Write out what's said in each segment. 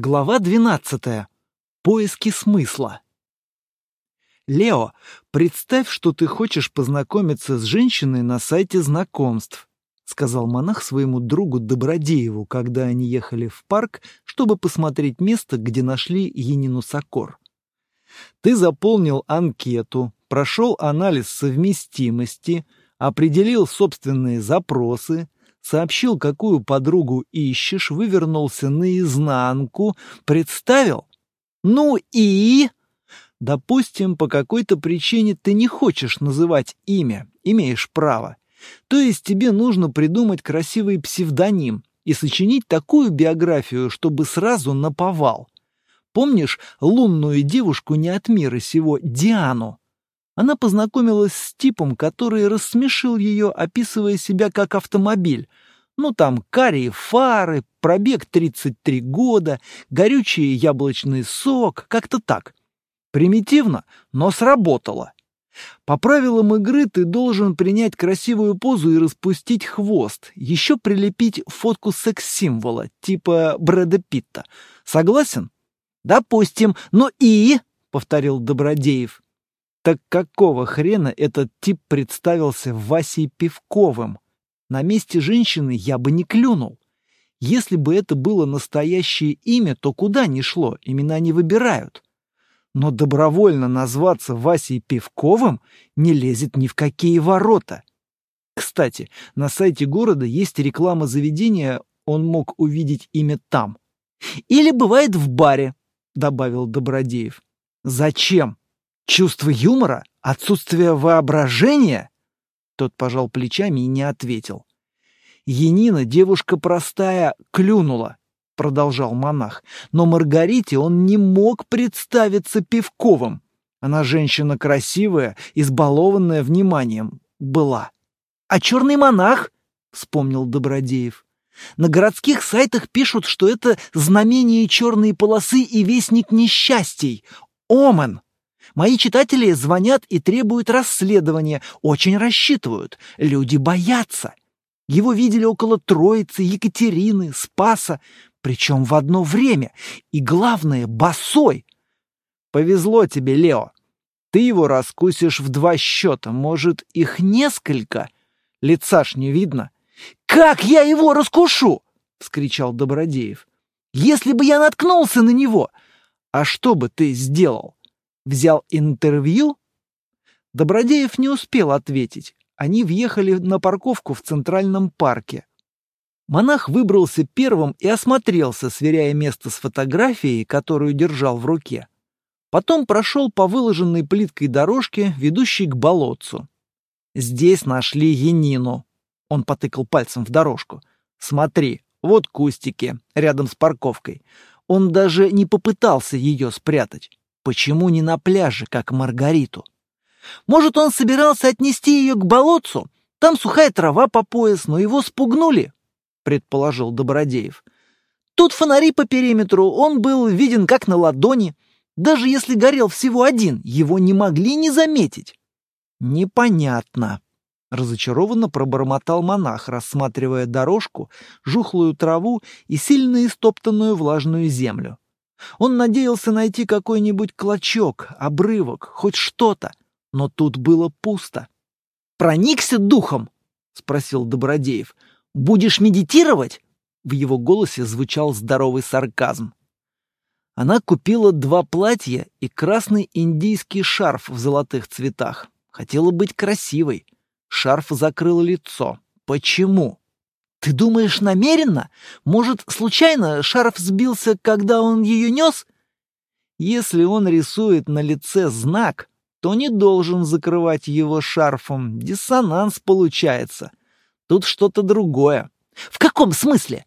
Глава 12. Поиски смысла. Лео, представь, что ты хочешь познакомиться с женщиной на сайте знакомств, сказал монах своему другу Добродееву, когда они ехали в парк, чтобы посмотреть место, где нашли Енину Сокор. Ты заполнил анкету, прошел анализ совместимости, определил собственные запросы, сообщил, какую подругу ищешь, вывернулся наизнанку, представил? Ну и... Допустим, по какой-то причине ты не хочешь называть имя, имеешь право. То есть тебе нужно придумать красивый псевдоним и сочинить такую биографию, чтобы сразу наповал. Помнишь лунную девушку не от мира сего, Диану? Она познакомилась с типом, который рассмешил ее, описывая себя как автомобиль. Ну там карие фары, пробег 33 года, горючий яблочный сок, как-то так. Примитивно, но сработало. По правилам игры ты должен принять красивую позу и распустить хвост, еще прилепить фотку секс-символа, типа Брэда Питта. Согласен? Допустим. Ну и... — повторил Добродеев. Так какого хрена этот тип представился Васей Пивковым? На месте женщины я бы не клюнул. Если бы это было настоящее имя, то куда ни шло, имена не выбирают. Но добровольно назваться Васей Пивковым не лезет ни в какие ворота. Кстати, на сайте города есть реклама заведения, он мог увидеть имя там. Или бывает в баре, добавил Добродеев. Зачем? Чувство юмора? Отсутствие воображения? Тот пожал плечами и не ответил. Енина, девушка простая, клюнула, продолжал монах, но Маргарите он не мог представиться Пивковым. Она женщина красивая, избалованная вниманием, была. А черный монах, вспомнил Добродеев. На городских сайтах пишут, что это знамение черной полосы и вестник несчастий. Омен. Мои читатели звонят и требуют расследования, очень рассчитывают. Люди боятся. Его видели около Троицы, Екатерины, Спаса, причем в одно время. И главное, босой. Повезло тебе, Лео. Ты его раскусишь в два счета, может, их несколько. Лица ж не видно. «Как я его раскушу?» — вскричал Добродеев. «Если бы я наткнулся на него! А что бы ты сделал? Взял интервью?» Добродеев не успел ответить. Они въехали на парковку в Центральном парке. Монах выбрался первым и осмотрелся, сверяя место с фотографией, которую держал в руке. Потом прошел по выложенной плиткой дорожке, ведущей к болотцу. Здесь нашли Янину. Он потыкал пальцем в дорожку. «Смотри, вот кустики, рядом с парковкой. Он даже не попытался ее спрятать. Почему не на пляже, как Маргариту? Может, он собирался отнести ее к болотцу? Там сухая трава по пояс, но его спугнули, предположил Добродеев. Тут фонари по периметру, он был виден как на ладони. Даже если горел всего один, его не могли не заметить. Непонятно. Разочарованно пробормотал монах, рассматривая дорожку, жухлую траву и сильно истоптанную влажную землю. Он надеялся найти какой-нибудь клочок, обрывок, хоть что-то, но тут было пусто. «Проникся духом?» — спросил Добродеев. «Будешь медитировать?» В его голосе звучал здоровый сарказм. Она купила два платья и красный индийский шарф в золотых цветах. Хотела быть красивой. Шарф закрыл лицо. Почему? Ты думаешь намеренно? Может, случайно шарф сбился, когда он ее нес? Если он рисует на лице знак, то не должен закрывать его шарфом. Диссонанс получается. Тут что-то другое. В каком смысле?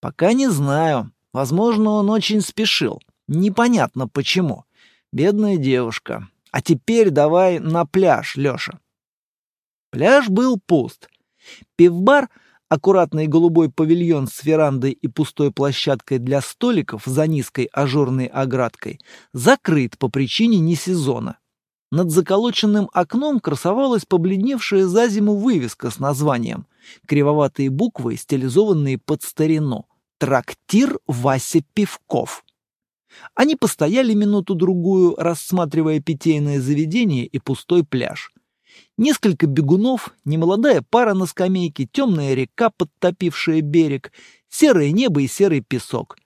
Пока не знаю. Возможно, он очень спешил. Непонятно почему. Бедная девушка. А теперь давай на пляж, Лёша. Пляж был пуст. Пивбар, аккуратный голубой павильон с верандой и пустой площадкой для столиков за низкой ажурной оградкой, закрыт по причине несезона. Над заколоченным окном красовалась побледневшая за зиму вывеска с названием, кривоватые буквы, стилизованные под старину. трактир Вася Пивков. Они постояли минуту-другую, рассматривая питейное заведение и пустой пляж. Несколько бегунов, немолодая пара на скамейке, темная река, подтопившая берег, серое небо и серый песок,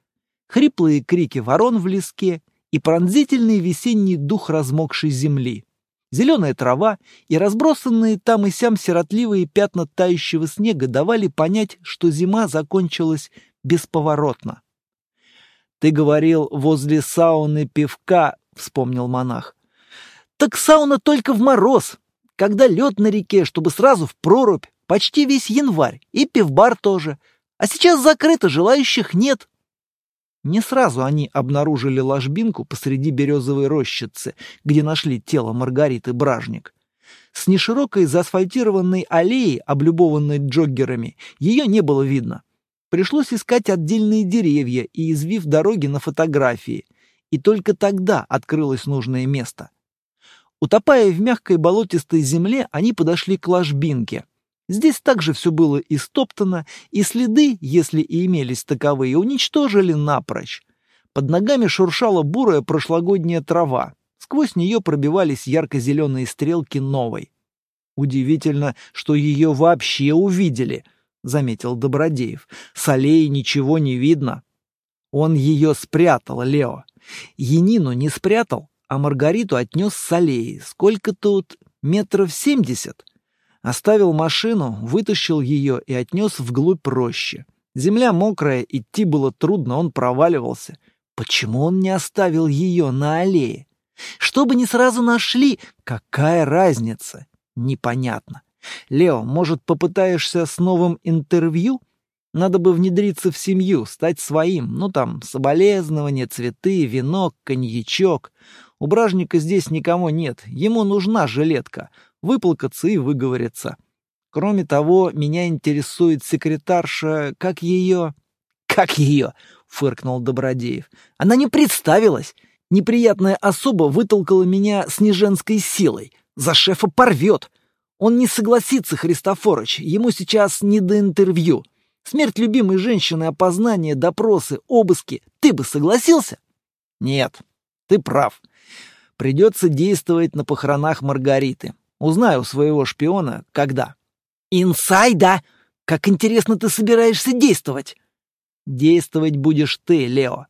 хриплые крики ворон в леске и пронзительный весенний дух размокшей земли. Зеленая трава и разбросанные там и сям сиротливые пятна тающего снега давали понять, что зима закончилась бесповоротно. «Ты говорил, возле сауны пивка», — вспомнил монах. «Так сауна только в мороз, когда лед на реке, чтобы сразу в прорубь, почти весь январь, и пивбар тоже. А сейчас закрыто, желающих нет». Не сразу они обнаружили ложбинку посреди березовой рощицы, где нашли тело Маргариты Бражник. С неширокой заасфальтированной аллеи, облюбованной джоггерами, ее не было видно. Пришлось искать отдельные деревья и извив дороги на фотографии. И только тогда открылось нужное место. Утопая в мягкой болотистой земле, они подошли к ложбинке. Здесь также все было истоптано, и следы, если и имелись таковые, уничтожили напрочь. Под ногами шуршала бурая прошлогодняя трава. Сквозь нее пробивались ярко-зеленые стрелки новой. Удивительно, что ее вообще увидели —— заметил Добродеев. «С аллеи ничего не видно». «Он ее спрятал, Лео. Янину не спрятал, а Маргариту отнес с аллеи. Сколько тут? Метров семьдесят?» Оставил машину, вытащил ее и отнес вглубь рощи. Земля мокрая, идти было трудно, он проваливался. Почему он не оставил ее на аллее? Чтобы не сразу нашли, какая разница? Непонятно. Лео, может, попытаешься с новым интервью? Надо бы внедриться в семью, стать своим. Ну там, соболезнования, цветы, венок, коньячок. У бражника здесь никому нет. Ему нужна жилетка. Выплакаться и выговориться. Кроме того, меня интересует секретарша, как ее... Как ее? Фыркнул Добродеев. Она не представилась. Неприятная особа вытолкала меня с неженской силой. За шефа порвет. Он не согласится, Христофорыч, ему сейчас не до интервью. Смерть любимой женщины, опознание, допросы, обыски. Ты бы согласился? Нет, ты прав. Придется действовать на похоронах Маргариты. Узнаю своего шпиона, когда. Инсайда! Как интересно ты собираешься действовать? Действовать будешь ты, Лео.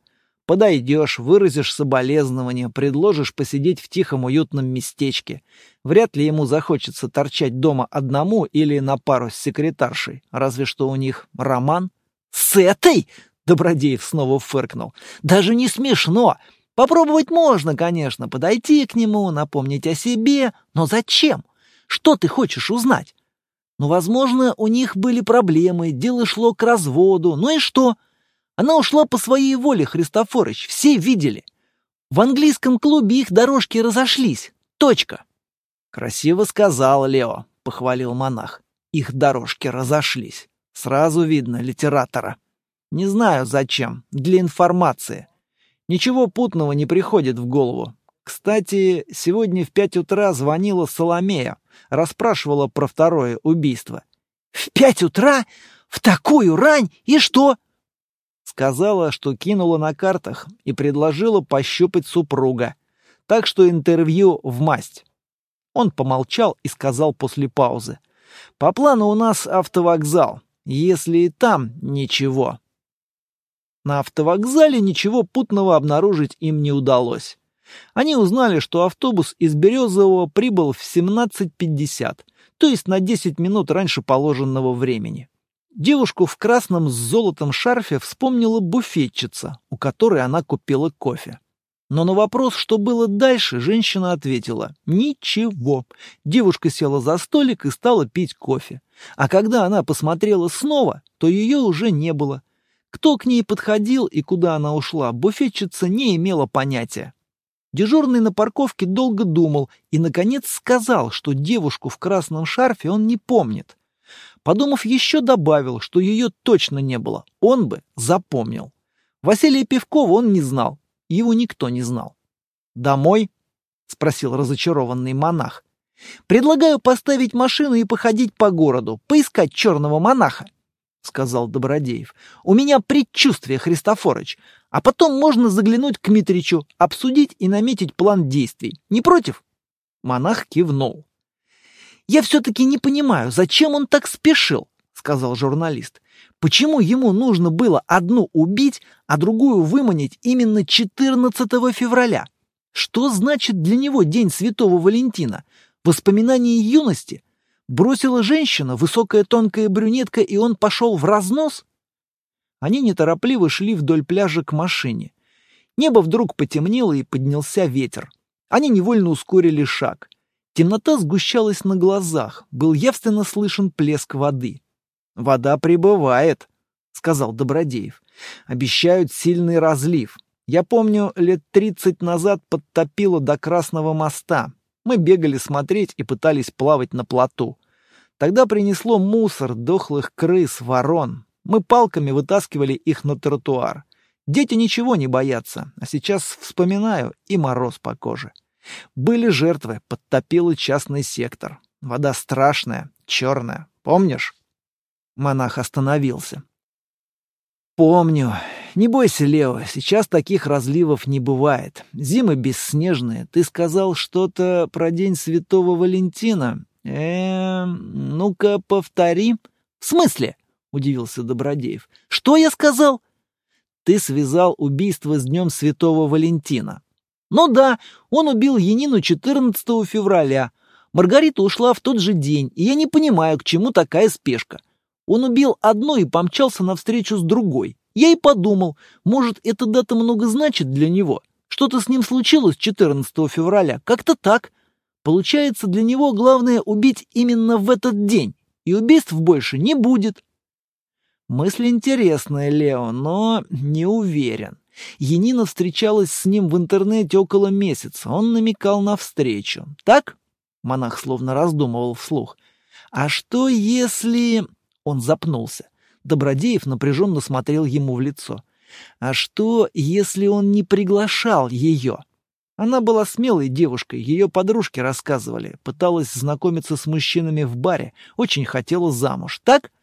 Подойдешь, выразишь соболезнования, предложишь посидеть в тихом уютном местечке. Вряд ли ему захочется торчать дома одному или на пару с секретаршей. Разве что у них роман. «С этой?» — Добродеев снова фыркнул. «Даже не смешно. Попробовать можно, конечно, подойти к нему, напомнить о себе. Но зачем? Что ты хочешь узнать? Ну, возможно, у них были проблемы, дело шло к разводу. Ну и что?» Она ушла по своей воле, Христофорыч, все видели. В английском клубе их дорожки разошлись. Точка. Красиво сказал Лео, похвалил монах. Их дорожки разошлись. Сразу видно литератора. Не знаю зачем, для информации. Ничего путного не приходит в голову. Кстати, сегодня в пять утра звонила Соломея, расспрашивала про второе убийство. «В пять утра? В такую рань? И что?» Сказала, что кинула на картах и предложила пощупать супруга. Так что интервью в масть. Он помолчал и сказал после паузы. «По плану у нас автовокзал, если и там ничего». На автовокзале ничего путного обнаружить им не удалось. Они узнали, что автобус из Березового прибыл в 17.50, то есть на 10 минут раньше положенного времени. Девушку в красном с золотом шарфе вспомнила буфетчица, у которой она купила кофе. Но на вопрос, что было дальше, женщина ответила «Ничего». Девушка села за столик и стала пить кофе. А когда она посмотрела снова, то ее уже не было. Кто к ней подходил и куда она ушла, буфетчица не имела понятия. Дежурный на парковке долго думал и, наконец, сказал, что девушку в красном шарфе он не помнит. Подумав, еще добавил, что ее точно не было. Он бы запомнил. Василия Пивкова он не знал. Его никто не знал. «Домой?» — спросил разочарованный монах. «Предлагаю поставить машину и походить по городу, поискать черного монаха». Сказал Добродеев. «У меня предчувствие, Христофорыч. А потом можно заглянуть к Митричу, обсудить и наметить план действий. Не против?» Монах кивнул. «Я все-таки не понимаю, зачем он так спешил?» — сказал журналист. «Почему ему нужно было одну убить, а другую выманить именно 14 февраля? Что значит для него День Святого Валентина? Воспоминание юности? Бросила женщина, высокая тонкая брюнетка, и он пошел в разнос? Они неторопливо шли вдоль пляжа к машине. Небо вдруг потемнело и поднялся ветер. Они невольно ускорили шаг. Темнота сгущалась на глазах, был явственно слышен плеск воды. «Вода прибывает», — сказал Добродеев. «Обещают сильный разлив. Я помню, лет тридцать назад подтопило до Красного моста. Мы бегали смотреть и пытались плавать на плоту. Тогда принесло мусор, дохлых крыс, ворон. Мы палками вытаскивали их на тротуар. Дети ничего не боятся, а сейчас вспоминаю и мороз по коже. Были жертвы, подтопило частный сектор. Вода страшная, черная. Помнишь? Монах остановился. Помню. Не бойся, Лео, сейчас таких разливов не бывает. Зимы бесснежные. Ты сказал что-то про День Святого Валентина. Э, ну-ка, повтори. В смысле? Удивился Добродеев. Что я сказал? Ты связал убийство с Днем Святого Валентина. Ну да, он убил Янину 14 февраля. Маргарита ушла в тот же день, и я не понимаю, к чему такая спешка. Он убил одну и помчался навстречу с другой. Я и подумал, может, эта дата много значит для него. Что-то с ним случилось 14 февраля. Как-то так. Получается, для него главное убить именно в этот день. И убийств больше не будет. Мысль интересная, Лео, но не уверен. Енина встречалась с ним в интернете около месяца. Он намекал на встречу. Так? Монах словно раздумывал вслух. А что если... Он запнулся. Добродеев напряженно смотрел ему в лицо. А что, если он не приглашал ее? Она была смелой девушкой, ее подружки рассказывали, пыталась знакомиться с мужчинами в баре, очень хотела замуж, так?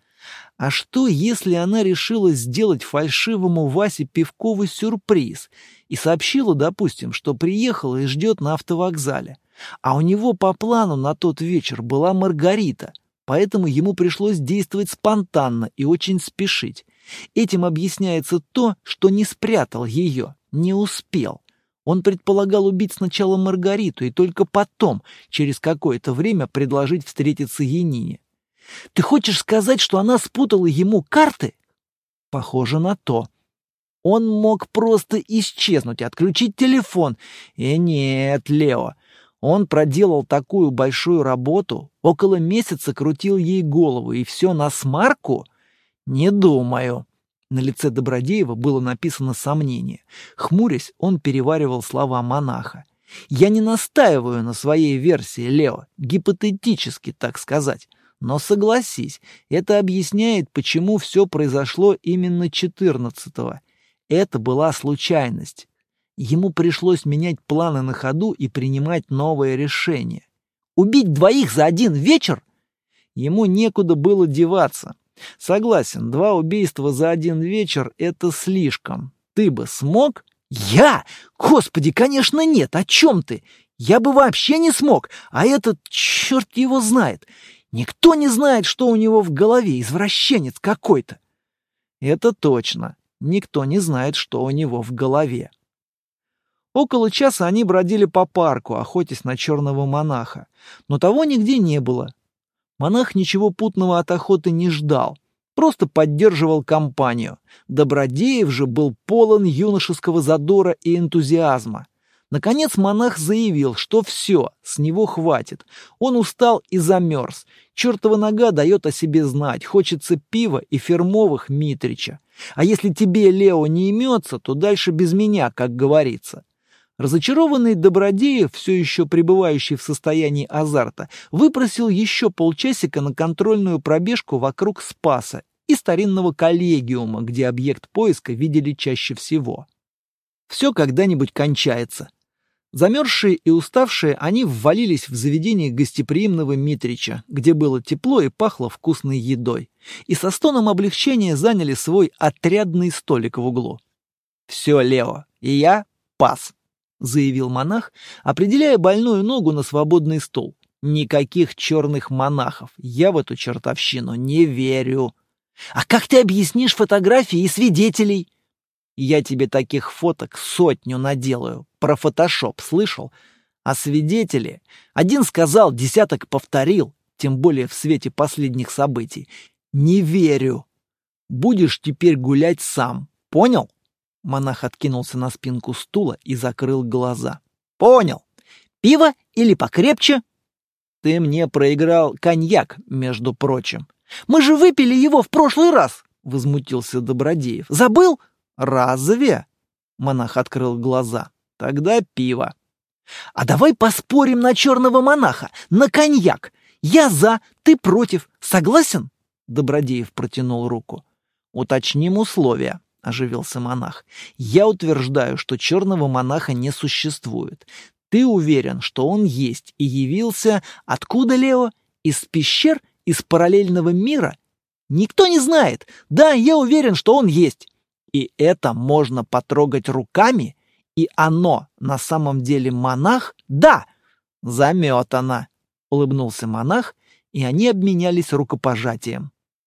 А что, если она решила сделать фальшивому Васе Пивкову сюрприз и сообщила, допустим, что приехала и ждет на автовокзале, а у него по плану на тот вечер была Маргарита — Поэтому ему пришлось действовать спонтанно и очень спешить. Этим объясняется то, что не спрятал ее, не успел. Он предполагал убить сначала Маргариту и только потом, через какое-то время, предложить встретиться Янине. Ты хочешь сказать, что она спутала ему карты? Похоже на то. Он мог просто исчезнуть, отключить телефон. И нет, Лео, он проделал такую большую работу, около месяца крутил ей голову, и все на смарку? Не думаю. На лице Добродеева было написано сомнение. Хмурясь, он переваривал слова монаха. «Я не настаиваю на своей версии, Лео, гипотетически, так сказать. Но согласись, это объясняет, почему все произошло именно 14-го. Это была случайность. Ему пришлось менять планы на ходу и принимать новые решения. Убить двоих за один вечер? Ему некуда было деваться. Согласен, два убийства за один вечер — это слишком. Ты бы смог? Я? Господи, конечно, нет. О чем ты? Я бы вообще не смог. А этот, черт его знает. Никто не знает, что у него в голове, извращенец какой-то. Это точно. Никто не знает, что у него в голове. Около часа они бродили по парку, охотясь на черного монаха. Но того нигде не было. Монах ничего путного от охоты не ждал, просто поддерживал компанию. Добродеев же был полон юношеского задора и энтузиазма. Наконец монах заявил, что все, с него хватит. Он устал и замерз. Чертова нога дает о себе знать, хочется пива и фермовых Митрича. А если тебе, Лео, не имется, то дальше без меня, как говорится. Разочарованный Добродеев, все еще пребывающий в состоянии азарта, выпросил еще полчасика на контрольную пробежку вокруг Спаса и старинного коллегиума, где объект поиска видели чаще всего. Все когда-нибудь кончается. Замерзшие и уставшие, они ввалились в заведение гостеприимного Митрича, где было тепло и пахло вкусной едой, и со стоном облегчения заняли свой отрядный столик в углу. «Все, Лео, и я пас», — заявил монах, определяя больную ногу на свободный стул. «Никаких черных монахов, я в эту чертовщину не верю». «А как ты объяснишь фотографии и свидетелей?» Я тебе таких фоток сотню наделаю. Про фотошоп слышал? А свидетели? Один сказал, десяток повторил, тем более в свете последних событий. Не верю. Будешь теперь гулять сам. Понял? Монах откинулся на спинку стула и закрыл глаза. Понял. Пиво или покрепче? Ты мне проиграл коньяк, между прочим. Мы же выпили его в прошлый раз, возмутился Добродеев. Забыл? «Разве?» — монах открыл глаза. «Тогда пиво». «А давай поспорим на черного монаха, на коньяк. Я за, ты против. Согласен?» Добродеев протянул руку. «Уточним условия», — оживился монах. «Я утверждаю, что черного монаха не существует. Ты уверен, что он есть и явился... Откуда, Лео? Из пещер? Из параллельного мира? Никто не знает. Да, я уверен, что он есть и это можно потрогать руками, и оно на самом деле монах? Да, заметано, улыбнулся монах, и они обменялись рукопожатием.